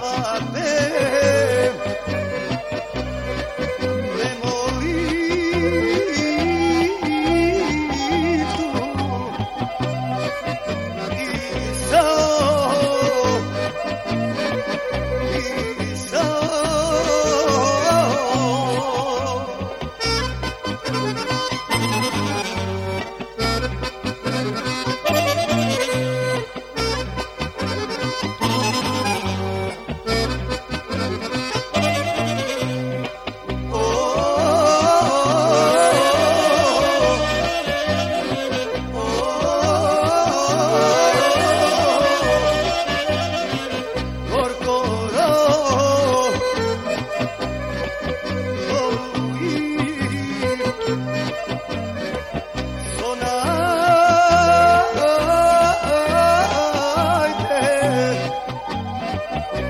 lover.